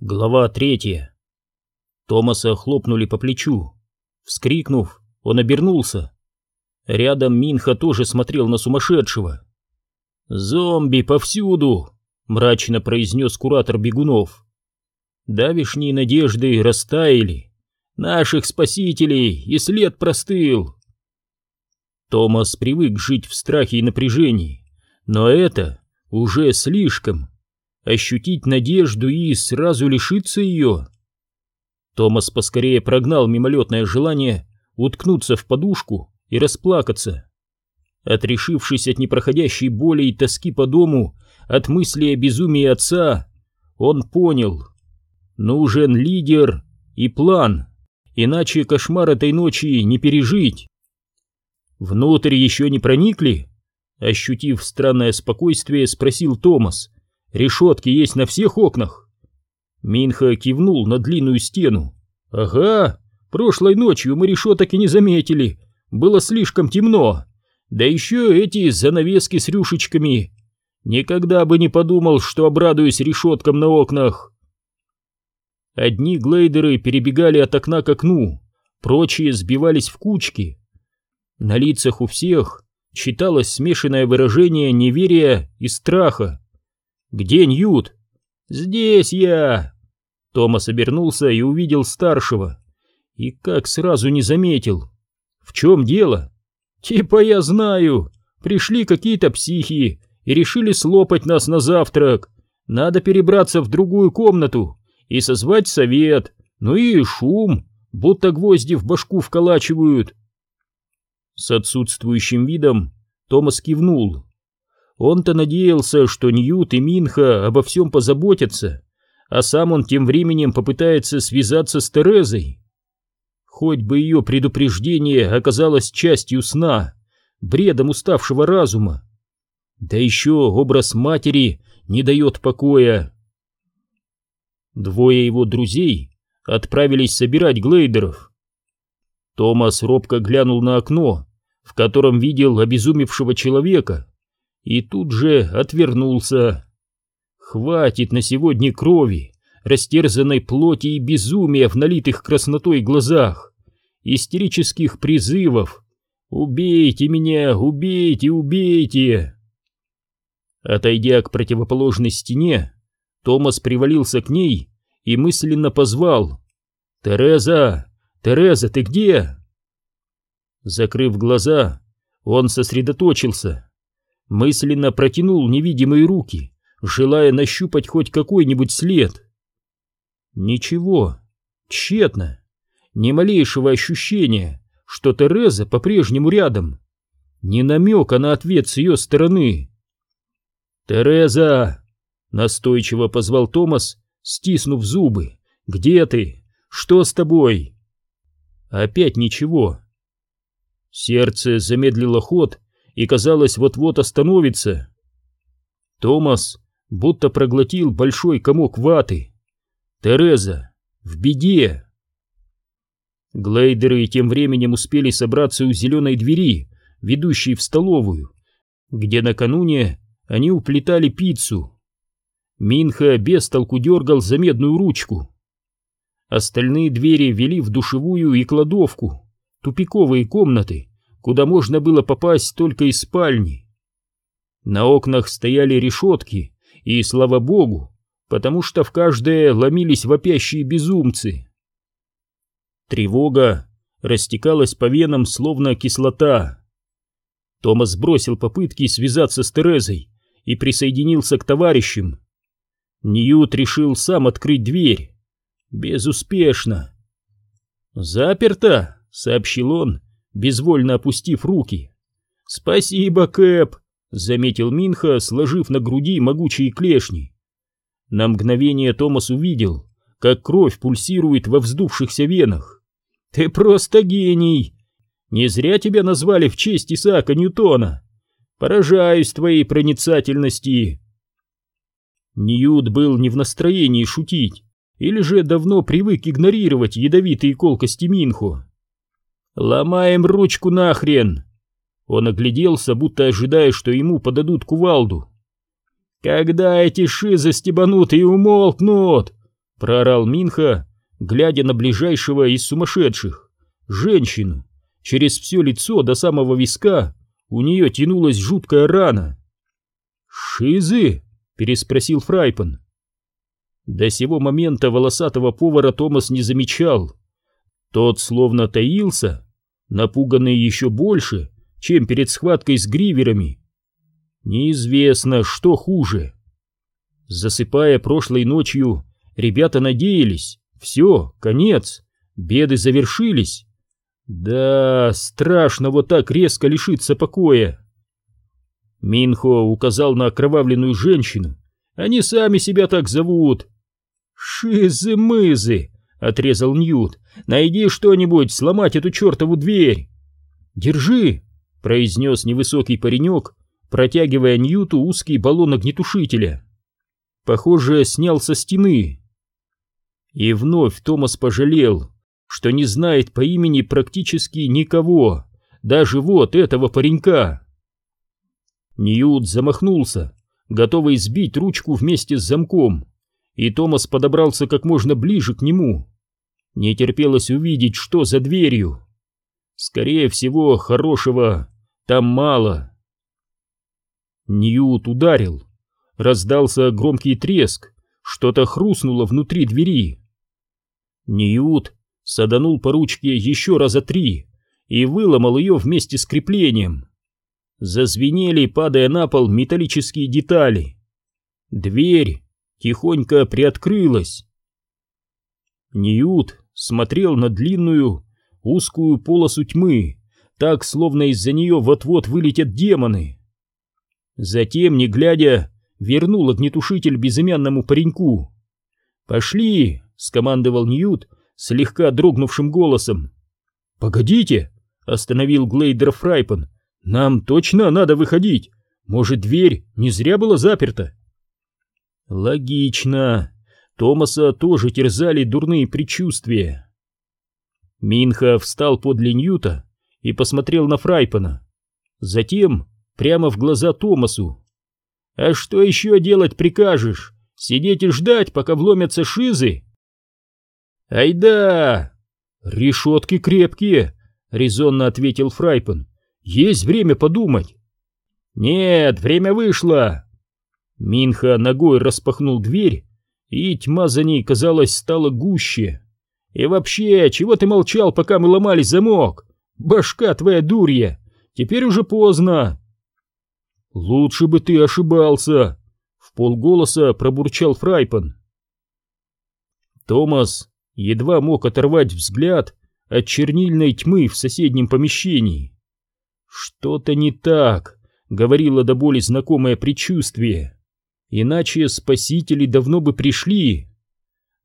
Глава третья. Томаса хлопнули по плечу. Вскрикнув, он обернулся. Рядом Минха тоже смотрел на сумасшедшего. «Зомби повсюду!» — мрачно произнес куратор бегунов. «Давишние надежды растаяли. Наших спасителей и след простыл». Томас привык жить в страхе и напряжении, но это уже слишком ощутить надежду и сразу лишиться ее. Томас поскорее прогнал мимолетное желание уткнуться в подушку и расплакаться. Отрешившись от непроходящей боли и тоски по дому, от мысли о безумии отца, он понял, нужен лидер и план, иначе кошмар этой ночи не пережить. Внутрь еще не проникли? Ощутив странное спокойствие, спросил Томас, Решетки есть на всех окнах. Минха кивнул на длинную стену. Ага, прошлой ночью мы решеток и не заметили. Было слишком темно. Да еще эти занавески с рюшечками. Никогда бы не подумал, что обрадуюсь решеткам на окнах. Одни глейдеры перебегали от окна к окну, прочие сбивались в кучки. На лицах у всех читалось смешанное выражение неверия и страха. «Где Ньют?» «Здесь я!» Томас обернулся и увидел старшего. И как сразу не заметил. «В чем дело?» «Типа я знаю. Пришли какие-то психи и решили слопать нас на завтрак. Надо перебраться в другую комнату и созвать совет. Ну и шум, будто гвозди в башку вколачивают». С отсутствующим видом Томас кивнул. Он-то надеялся, что Ньют и Минха обо всем позаботятся, а сам он тем временем попытается связаться с Терезой. Хоть бы ее предупреждение оказалось частью сна, бредом уставшего разума. Да еще образ матери не дает покоя. Двое его друзей отправились собирать глейдеров. Томас робко глянул на окно, в котором видел обезумевшего человека, и тут же отвернулся. Хватит на сегодня крови, растерзанной плоти и безумия в налитых краснотой глазах, истерических призывов «Убейте меня! Убейте! Убейте!» Отойдя к противоположной стене, Томас привалился к ней и мысленно позвал «Тереза! Тереза, ты где?» Закрыв глаза, он сосредоточился мысленно протянул невидимые руки, желая нащупать хоть какой-нибудь след. Ничего, тщетно, ни малейшего ощущения, что Тереза по-прежнему рядом, ни намека на ответ с ее стороны. «Тереза!» — настойчиво позвал Томас, стиснув зубы. «Где ты? Что с тобой?» Опять ничего. Сердце замедлило ход, и, казалось, вот-вот остановится. Томас будто проглотил большой комок ваты. Тереза в беде. Глейдеры тем временем успели собраться у зеленой двери, ведущей в столовую, где накануне они уплетали пиццу. Минха без толку дергал за медную ручку. Остальные двери вели в душевую и кладовку, тупиковые комнаты, куда можно было попасть только из спальни. На окнах стояли решетки, и, слава богу, потому что в каждое ломились вопящие безумцы. Тревога растекалась по венам, словно кислота. Томас бросил попытки связаться с Терезой и присоединился к товарищам. Ньют решил сам открыть дверь. Безуспешно. «Заперто», — сообщил он, безвольно опустив руки. «Спасибо, Кэп!» — заметил Минха, сложив на груди могучие клешни. На мгновение Томас увидел, как кровь пульсирует во вздувшихся венах. «Ты просто гений! Не зря тебя назвали в честь Исаака Ньютона! Поражаюсь твоей проницательности!» Ньют был не в настроении шутить, или же давно привык игнорировать ядовитые колкости Минху. «Ломаем ручку нахрен!» Он огляделся, будто ожидая, что ему подадут кувалду. «Когда эти шизы стебанут и умолкнут!» — проорал Минха, глядя на ближайшего из сумасшедших, женщину. Через все лицо до самого виска у нее тянулась жуткая рана. «Шизы?» — переспросил Фрайпан. До сего момента волосатого повара Томас не замечал. Тот словно таился, напуганный еще больше, чем перед схваткой с гриверами. Неизвестно, что хуже. Засыпая прошлой ночью, ребята надеялись, все, конец, беды завершились. Да, страшно вот так резко лишиться покоя. Минхо указал на окровавленную женщину. Они сами себя так зовут. «Шизы-мызы!» — отрезал Ньют. «Найди что-нибудь, сломать эту чертову дверь!» «Держи!» — произнес невысокий паренек, протягивая Ньюту узкий баллон огнетушителя. Похоже, снял со стены. И вновь Томас пожалел, что не знает по имени практически никого, даже вот этого паренька. Ньют замахнулся, готовый сбить ручку вместе с замком, и Томас подобрался как можно ближе к нему. Не терпелось увидеть, что за дверью. Скорее всего, хорошего там мало. Ньют ударил. Раздался громкий треск, что-то хрустнуло внутри двери. Ньют саданул по ручке еще раза три и выломал ее вместе с креплением. Зазвенели, падая на пол, металлические детали. Дверь тихонько приоткрылась. Ньют смотрел на длинную, узкую полосу тьмы, так, словно из-за нее вот-вот вылетят демоны. Затем, не глядя, вернул огнетушитель безымянному пареньку. «Пошли!» — скомандовал Ньют слегка дрогнувшим голосом. «Погодите!» — остановил Глейдер Фрайпан. «Нам точно надо выходить! Может, дверь не зря была заперта?» Логично. Томаса тоже терзали дурные предчувствия. Минха встал подле Ньюта и посмотрел на Фрайпана. Затем прямо в глаза Томасу. «А что еще делать прикажешь? Сидеть и ждать, пока вломятся шизы?» «Айда!» «Решетки крепкие», — резонно ответил Фрайпан. «Есть время подумать». «Нет, время вышло!» Минха ногой распахнул дверь, и тьма за ней, казалось, стала гуще. «И вообще, чего ты молчал, пока мы ломали замок? Башка твоя дурья! Теперь уже поздно!» «Лучше бы ты ошибался!» — в полголоса пробурчал Фрайпан. Томас едва мог оторвать взгляд от чернильной тьмы в соседнем помещении. «Что-то не так», — говорило до боли знакомое предчувствие. Иначе спасители давно бы пришли.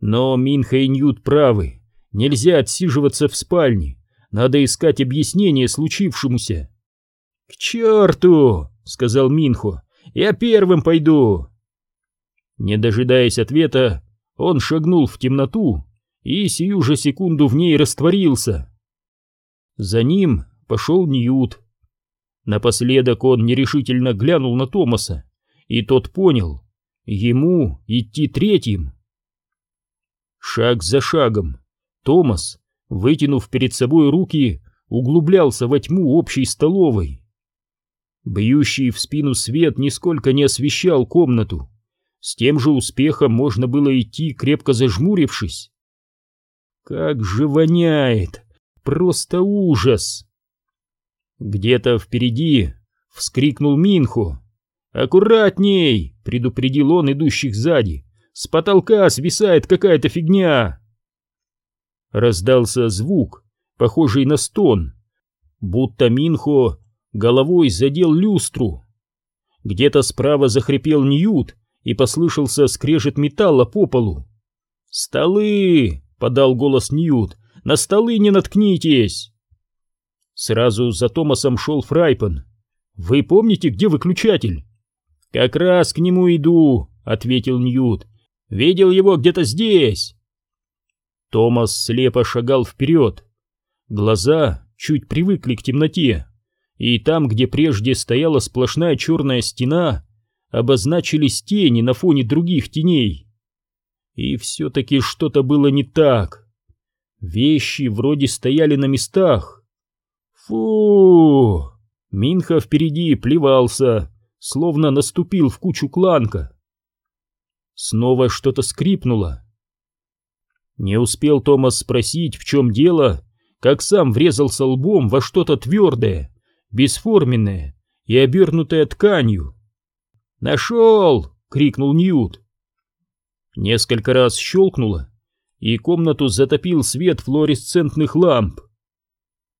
Но Минха и Ньют правы. Нельзя отсиживаться в спальне. Надо искать объяснение случившемуся. «К черту!» — сказал Минхо. «Я первым пойду!» Не дожидаясь ответа, он шагнул в темноту и сию же секунду в ней растворился. За ним пошел Ньют. Напоследок он нерешительно глянул на Томаса и тот понял, ему идти третьим. Шаг за шагом Томас, вытянув перед собой руки, углублялся во тьму общей столовой. Бьющий в спину свет нисколько не освещал комнату. С тем же успехом можно было идти, крепко зажмурившись. Как же воняет! Просто ужас! Где-то впереди вскрикнул Минхо. «Аккуратней!» — предупредил он идущих сзади. «С потолка свисает какая-то фигня!» Раздался звук, похожий на стон, будто Минхо головой задел люстру. Где-то справа захрипел Ньют и послышался скрежет металла по полу. «Столы!» — подал голос Ньют. «На столы не наткнитесь!» Сразу за Томасом шел Фрайпан. «Вы помните, где выключатель?» «Как раз к нему иду», — ответил Ньют. «Видел его где-то здесь». Томас слепо шагал вперед. Глаза чуть привыкли к темноте, и там, где прежде стояла сплошная черная стена, обозначились тени на фоне других теней. И все-таки что-то было не так. Вещи вроде стояли на местах. Фу! Минха впереди плевался, словно наступил в кучу кланка. Снова что-то скрипнуло. Не успел Томас спросить, в чем дело, как сам врезался лбом во что-то твердое, бесформенное и обернутое тканью. «Нашел!» — крикнул Ньют. Несколько раз щелкнуло, и комнату затопил свет флуоресцентных ламп.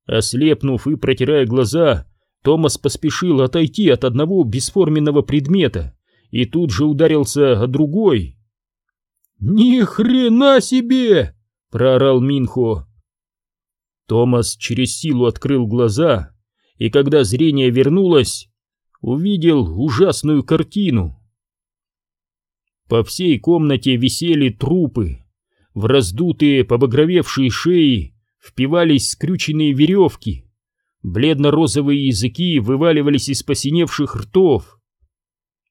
Ослепнув и протирая глаза, Томас поспешил отойти от одного бесформенного предмета и тут же ударился о другой. «Ни хрена себе!» — проорал Минхо. Томас через силу открыл глаза, и когда зрение вернулось, увидел ужасную картину. По всей комнате висели трупы. В раздутые, побагровевшие шеи впивались скрюченные веревки. Бледно-розовые языки вываливались из посиневших ртов.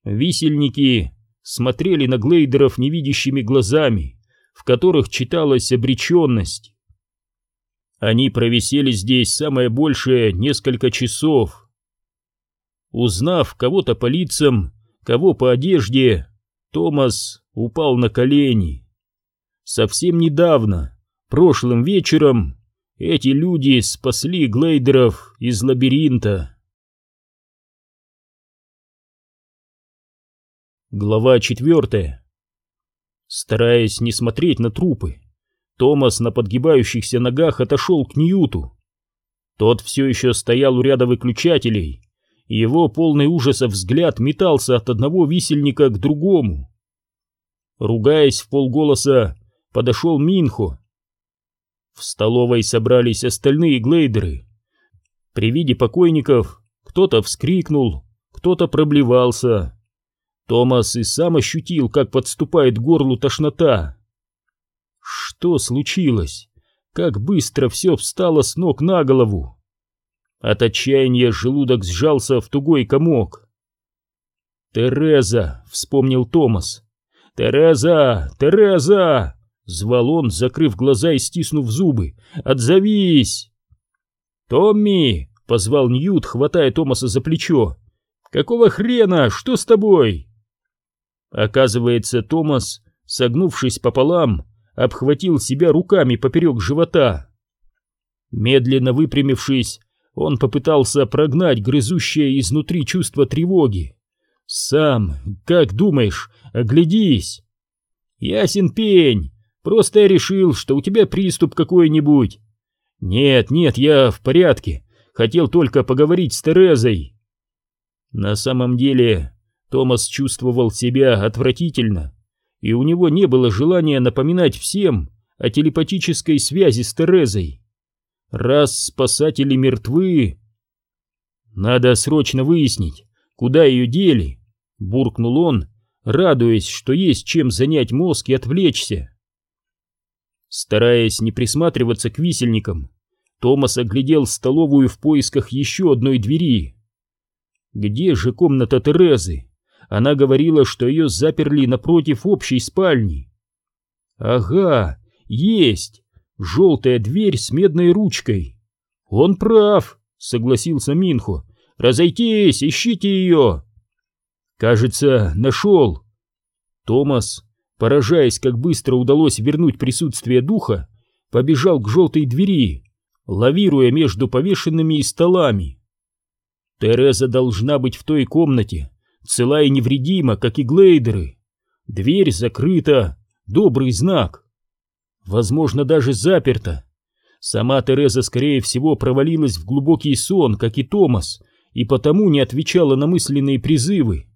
Висельники смотрели на глейдеров невидящими глазами, в которых читалась обреченность. Они провисели здесь самое большее несколько часов. Узнав кого-то по лицам, кого по одежде, Томас упал на колени. Совсем недавно, прошлым вечером, эти люди спасли глейдеров из лабиринта. Глава четвертая. Стараясь не смотреть на трупы, Томас на подгибающихся ногах отошел к Ньюту. Тот все еще стоял у ряда выключателей, и его полный ужаса взгляд метался от одного висельника к другому. Ругаясь в полголоса, подошел Минхо. В столовой собрались остальные глейдеры. При виде покойников кто-то вскрикнул, кто-то проблевался. Томас и сам ощутил, как подступает к горлу тошнота. Что случилось? Как быстро все встало с ног на голову! От отчаяния желудок сжался в тугой комок. «Тереза!» — вспомнил Томас. «Тереза! Тереза!» — звал он, закрыв глаза и стиснув зубы. «Отзовись!» «Томми!» — позвал Ньют, хватая Томаса за плечо. «Какого хрена? Что с тобой?» Оказывается, Томас, согнувшись пополам, обхватил себя руками поперек живота. Медленно выпрямившись, он попытался прогнать грызущее изнутри чувство тревоги. «Сам, как думаешь, оглядись!» «Ясен пень! Просто я решил, что у тебя приступ какой-нибудь!» «Нет, нет, я в порядке, хотел только поговорить с Терезой!» На самом деле, Томас чувствовал себя отвратительно, и у него не было желания напоминать всем о телепатической связи с Терезой. Раз спасатели мертвы... Надо срочно выяснить, куда ее дели, буркнул он, радуясь, что есть чем занять мозг и отвлечься. Стараясь не присматриваться к висельникам, Томас оглядел столовую в поисках еще одной двери. Где же комната Терезы? Она говорила, что ее заперли напротив общей спальни. Ага, есть! Желтая дверь с медной ручкой. Он прав, согласился Минхо. Разойтись, ищите ее. Кажется, нашел. Томас, поражаясь, как быстро удалось вернуть присутствие духа, побежал к желтой двери, лавируя между повешенными и столами. Тереза должна быть в той комнате, цела и невредима, как и глейдеры. Дверь закрыта, добрый знак. Возможно, даже заперта. Сама Тереза, скорее всего, провалилась в глубокий сон, как и Томас, и потому не отвечала на мысленные призывы.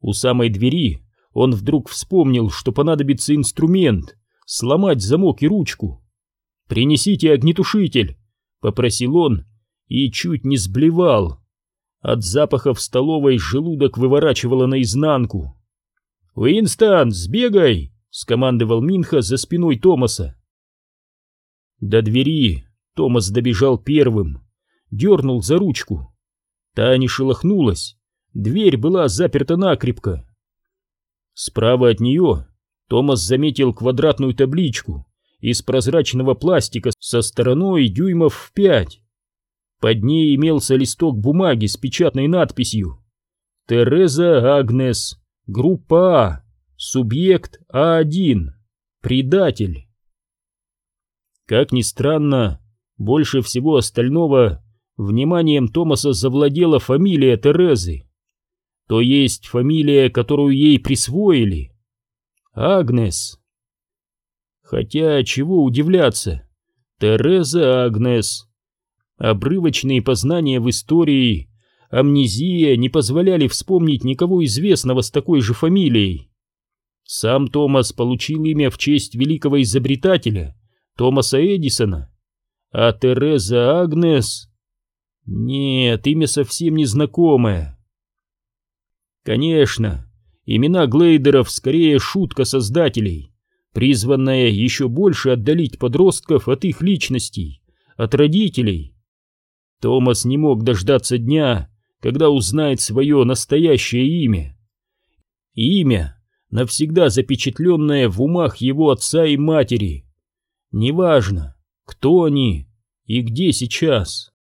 У самой двери он вдруг вспомнил, что понадобится инструмент, сломать замок и ручку. «Принесите огнетушитель», — попросил он и чуть не сблевал. От запаха в столовой желудок выворачивало наизнанку. «Уинстон, сбегай!» — скомандовал Минха за спиной Томаса. До двери Томас добежал первым, дернул за ручку. Та не шелохнулась, дверь была заперта накрепко. Справа от нее Томас заметил квадратную табличку из прозрачного пластика со стороной дюймов в пять. Под ней имелся листок бумаги с печатной надписью «Тереза Агнес, группа А, субъект А1, предатель». Как ни странно, больше всего остального вниманием Томаса завладела фамилия Терезы. То есть фамилия, которую ей присвоили. Агнес. Хотя чего удивляться, Тереза Агнес. Обрывочные познания в истории, амнезия не позволяли вспомнить никого известного с такой же фамилией. Сам Томас получил имя в честь великого изобретателя Томаса Эдисона, а Тереза Агнес... Нет, имя совсем незнакомое. Конечно, имена Глейдеров скорее шутка создателей, призванная еще больше отдалить подростков от их личностей, от родителей. Томас не мог дождаться дня, когда узнает свое настоящее имя. Имя, навсегда запечатленное в умах его отца и матери. Неважно, кто они и где сейчас.